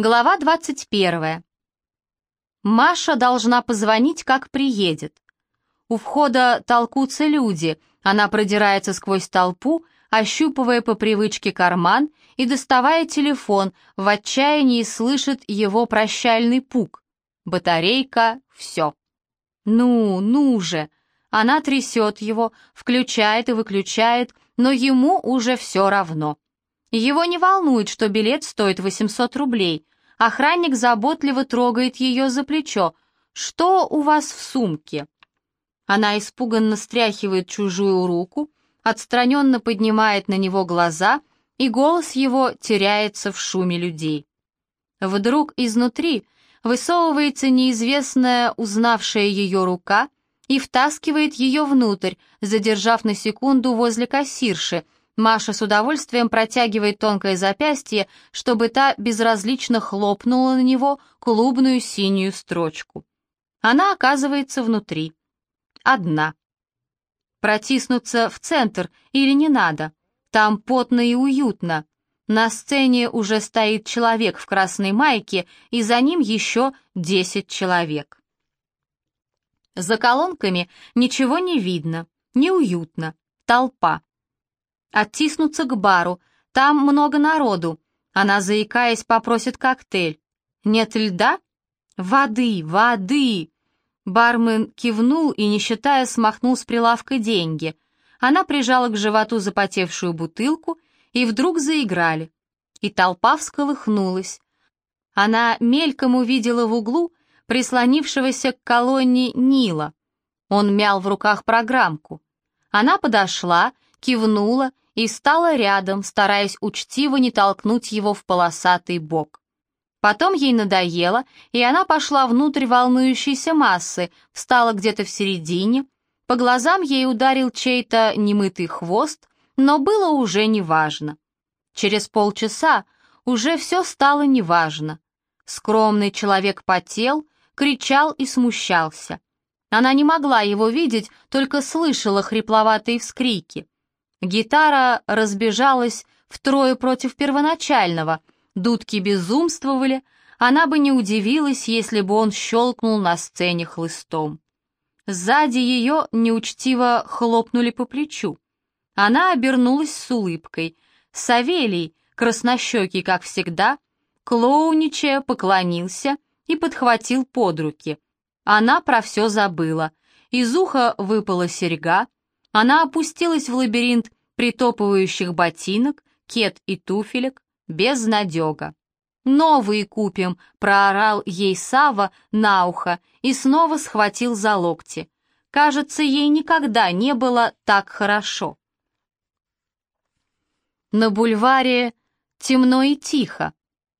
Глава 21. Маша должна позвонить, как приедет. У входа толкутся люди, она продирается сквозь толпу, ощупывая по привычке карман и доставая телефон, в отчаянии слышит его прощальный пук. Батарейка — все. Ну, ну же! Она трясет его, включает и выключает, но ему уже все равно. Его не волнует, что билет стоит 800 рублей. Охранник заботливо трогает ее за плечо. «Что у вас в сумке?» Она испуганно стряхивает чужую руку, отстраненно поднимает на него глаза, и голос его теряется в шуме людей. Вдруг изнутри высовывается неизвестная, узнавшая ее рука и втаскивает ее внутрь, задержав на секунду возле кассирши — Маша с удовольствием протягивает тонкое запястье, чтобы та безразлично хлопнула на него клубную синюю строчку. Она оказывается внутри. Одна. Протиснуться в центр или не надо? Там потно и уютно. На сцене уже стоит человек в красной майке, и за ним еще десять человек. За колонками ничего не видно, неуютно, толпа оттиснуться к бару, там много народу. Она, заикаясь, попросит коктейль. Нет льда? Воды, воды! Бармен кивнул и, не считая, смахнул с прилавка деньги. Она прижала к животу запотевшую бутылку, и вдруг заиграли. И толпа всколыхнулась. Она мельком увидела в углу прислонившегося к колонне Нила. Он мял в руках программку. Она подошла кивнула и стала рядом, стараясь учтиво не толкнуть его в полосатый бок. Потом ей надоело, и она пошла внутрь волнующейся массы, встала где-то в середине. По глазам ей ударил чей-то немытый хвост, но было уже неважно. Через полчаса уже все стало неважно. Скромный человек потел, кричал и смущался. Она не могла его видеть, только слышала хрипловатые вскрики. Гитара разбежалась втрое против первоначального, дудки безумствовали, она бы не удивилась, если бы он щелкнул на сцене хлыстом. Сзади ее неучтиво хлопнули по плечу. Она обернулась с улыбкой. Савелий, краснощекий, как всегда, клоуничая поклонился и подхватил под руки. Она про все забыла. Из уха выпала серьга, она опустилась в лабиринт притопывающих ботинок, кет и туфелек, безнадега. «Новые купим», — проорал ей Сава на ухо и снова схватил за локти. Кажется, ей никогда не было так хорошо. На бульваре темно и тихо.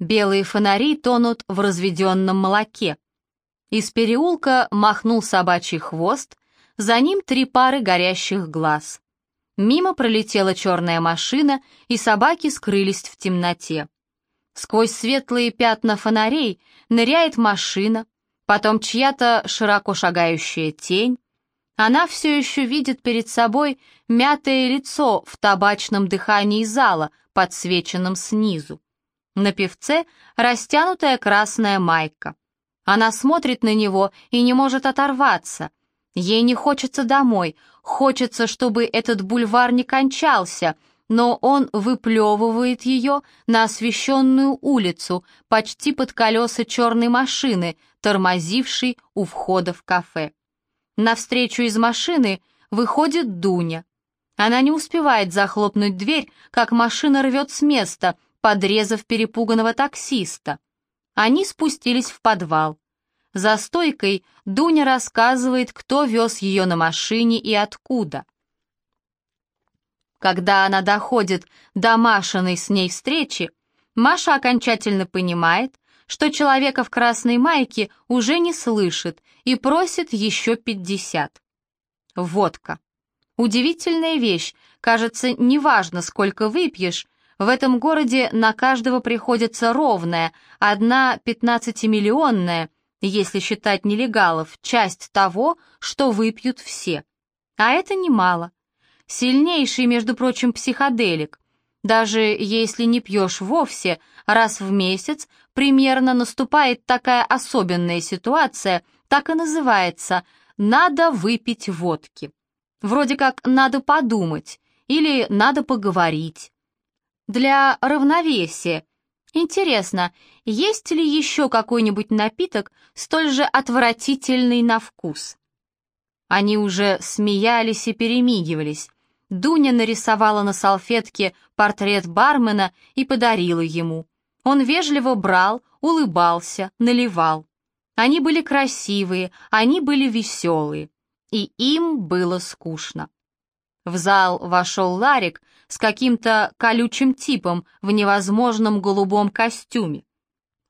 Белые фонари тонут в разведенном молоке. Из переулка махнул собачий хвост, за ним три пары горящих глаз. Мимо пролетела черная машина, и собаки скрылись в темноте. Сквозь светлые пятна фонарей ныряет машина, потом чья-то широко шагающая тень. Она все еще видит перед собой мятое лицо в табачном дыхании зала, подсвеченном снизу. На певце растянутая красная майка. Она смотрит на него и не может оторваться — Ей не хочется домой, хочется, чтобы этот бульвар не кончался, но он выплевывает ее на освещенную улицу, почти под колеса черной машины, тормозившей у входа в кафе. Навстречу из машины выходит Дуня. Она не успевает захлопнуть дверь, как машина рвет с места, подрезав перепуганного таксиста. Они спустились в подвал. За стойкой Дуня рассказывает, кто вез ее на машине и откуда. Когда она доходит до Машиной с ней встречи, Маша окончательно понимает, что человека в красной майке уже не слышит и просит еще пятьдесят. Водка. Удивительная вещь, кажется, неважно, сколько выпьешь, в этом городе на каждого приходится ровная, одна пятнадцатимиллионная, если считать нелегалов, часть того, что выпьют все. А это немало. Сильнейший, между прочим, психоделик. Даже если не пьешь вовсе, раз в месяц примерно наступает такая особенная ситуация, так и называется «надо выпить водки». Вроде как «надо подумать» или «надо поговорить». Для равновесия. Интересно, есть ли еще какой-нибудь напиток столь же отвратительный на вкус? Они уже смеялись и перемигивались. Дуня нарисовала на салфетке портрет бармена и подарила ему. Он вежливо брал, улыбался, наливал. Они были красивые, они были веселые, и им было скучно. В зал вошел Ларик с каким-то колючим типом в невозможном голубом костюме.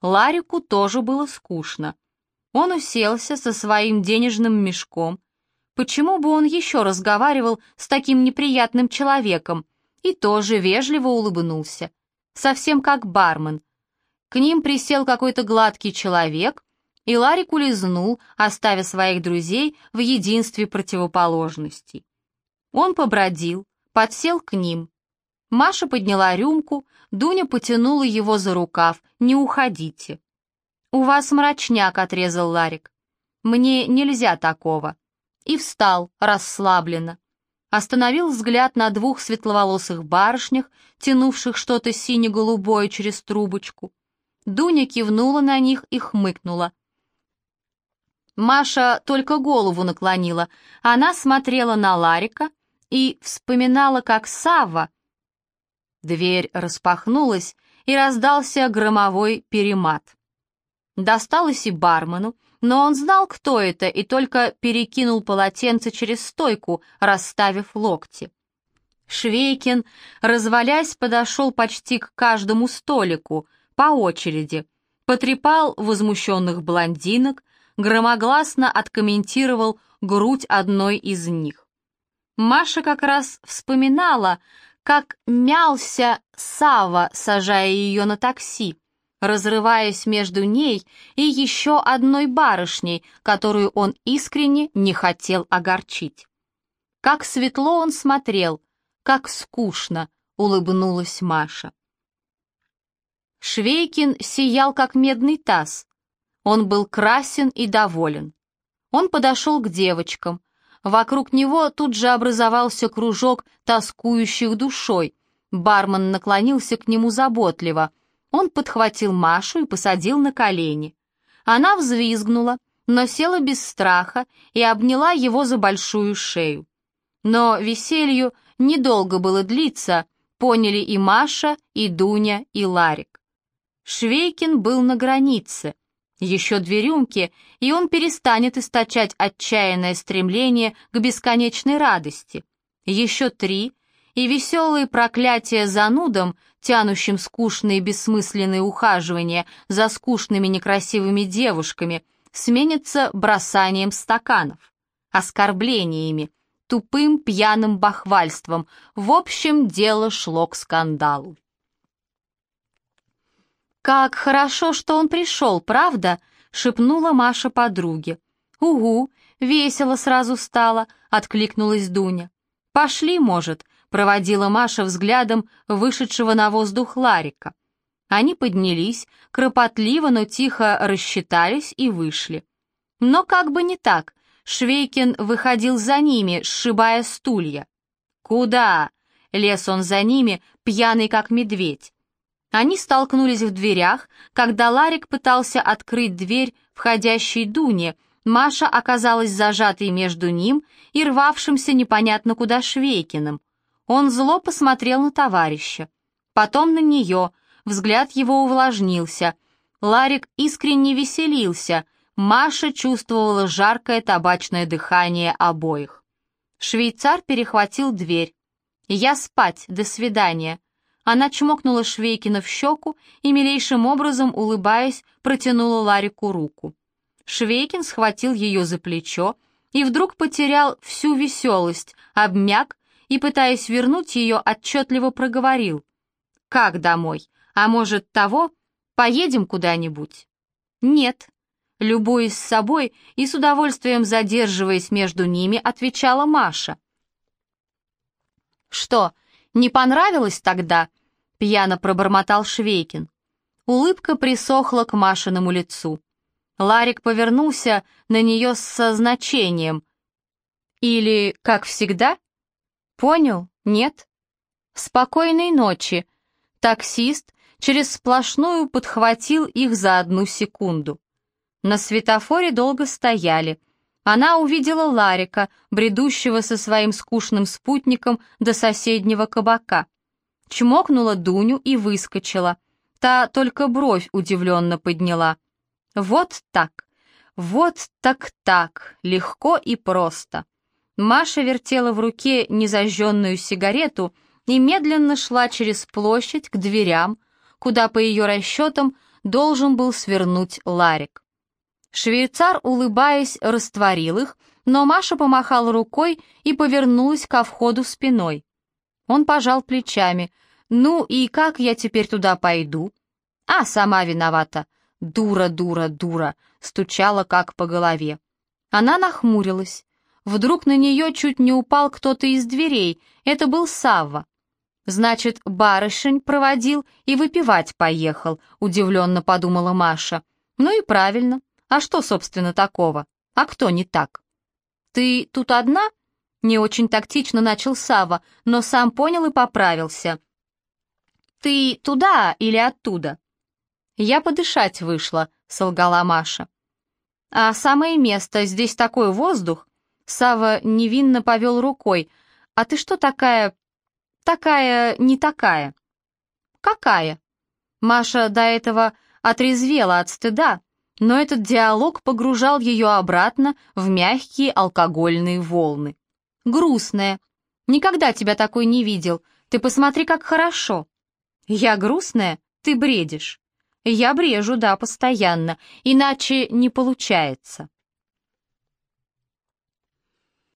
Ларику тоже было скучно. Он уселся со своим денежным мешком, Почему бы он еще разговаривал с таким неприятным человеком? И тоже вежливо улыбнулся. Совсем как бармен. К ним присел какой-то гладкий человек, и Ларик улизнул, оставив своих друзей в единстве противоположностей. Он побродил, подсел к ним. Маша подняла рюмку, Дуня потянула его за рукав. «Не уходите». «У вас мрачняк», — отрезал Ларик. «Мне нельзя такого» и встал расслабленно. Остановил взгляд на двух светловолосых барышнях, тянувших что-то сине-голубое через трубочку. Дуня кивнула на них и хмыкнула. Маша только голову наклонила. Она смотрела на Ларика и вспоминала, как Савва... Дверь распахнулась, и раздался громовой перемат. Досталось и бармену, но он знал, кто это, и только перекинул полотенце через стойку, расставив локти. Швейкин, развалясь, подошел почти к каждому столику, по очереди, потрепал возмущенных блондинок, громогласно откомментировал грудь одной из них. Маша как раз вспоминала, как мялся Сава, сажая ее на такси разрываясь между ней и еще одной барышней, которую он искренне не хотел огорчить. Как светло он смотрел, как скучно, улыбнулась Маша. Швейкин сиял, как медный таз. Он был красен и доволен. Он подошел к девочкам. Вокруг него тут же образовался кружок тоскующих душой. Бармен наклонился к нему заботливо — он подхватил Машу и посадил на колени. Она взвизгнула, но села без страха и обняла его за большую шею. Но веселью недолго было длиться, поняли и Маша, и Дуня, и Ларик. Швейкин был на границе. Еще две рюмки, и он перестанет источать отчаянное стремление к бесконечной радости. Еще три, и веселые проклятия занудам, тянущим скучные бессмысленные ухаживания за скучными некрасивыми девушками, сменятся бросанием стаканов, оскорблениями, тупым пьяным бахвальством. В общем, дело шло к скандалу. «Как хорошо, что он пришел, правда?» — шепнула Маша подруге. «Угу, весело сразу стало», — откликнулась Дуня. «Пошли, может, проводила Маша взглядом вышедшего на воздух Ларика. Они поднялись, кропотливо, но тихо рассчитались и вышли. Но как бы не так, Швейкин выходил за ними, сшибая стулья. «Куда?» — лез он за ними, пьяный как медведь. Они столкнулись в дверях, когда Ларик пытался открыть дверь входящей Дуне, Маша оказалась зажатой между ним и рвавшимся непонятно куда Швейкиным — он зло посмотрел на товарища, потом на нее, взгляд его увлажнился. Ларик искренне веселился, Маша чувствовала жаркое табачное дыхание обоих. Швейцар перехватил дверь. «Я спать, до свидания». Она чмокнула Швейкина в щеку и, милейшим образом, улыбаясь, протянула Ларику руку. Швейкин схватил ее за плечо и вдруг потерял всю веселость, обмяк и, пытаясь вернуть ее, отчетливо проговорил. «Как домой? А может, того? Поедем куда-нибудь?» «Нет». Любуясь собой и с удовольствием задерживаясь между ними, отвечала Маша. «Что, не понравилось тогда?» пьяно пробормотал Швейкин. Улыбка присохла к Машиному лицу. Ларик повернулся на нее со значением. «Или, как всегда?» «Понял? Нет?» «Спокойной ночи!» Таксист через сплошную подхватил их за одну секунду. На светофоре долго стояли. Она увидела Ларика, бредущего со своим скучным спутником до соседнего кабака. Чмокнула Дуню и выскочила. Та только бровь удивленно подняла. Вот так, вот так-так, легко и просто. Маша вертела в руке незажженную сигарету и медленно шла через площадь к дверям, куда, по ее расчетам, должен был свернуть Ларик. Швейцар, улыбаясь, растворил их, но Маша помахала рукой и повернулась ко входу спиной. Он пожал плечами. «Ну и как я теперь туда пойду?» «А, сама виновата. Дура, дура, дура!» — стучала как по голове. Она нахмурилась. Вдруг на нее чуть не упал кто-то из дверей. Это был Савва. «Значит, барышень проводил и выпивать поехал», — удивленно подумала Маша. «Ну и правильно. А что, собственно, такого? А кто не так?» «Ты тут одна?» — не очень тактично начал Сава, но сам понял и поправился. «Ты туда или оттуда?» «Я подышать вышла», — солгала Маша. «А самое место, здесь такой воздух!» Сава невинно повел рукой. «А ты что такая Такая, не такая. Какая? Маша до этого отрезвела от стыда, но этот диалог погружал ее обратно в мягкие алкогольные волны. Грустная. Никогда тебя такой не видел. Ты посмотри, как хорошо. Я грустная? Ты бредишь. Я брежу, да, постоянно, иначе не получается.